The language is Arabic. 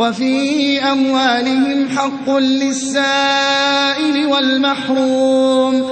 وَفِي أَمْوَالِهِمْ حَقٌّ لِّلسَّائِلِ وَالْمَحْرُومِ.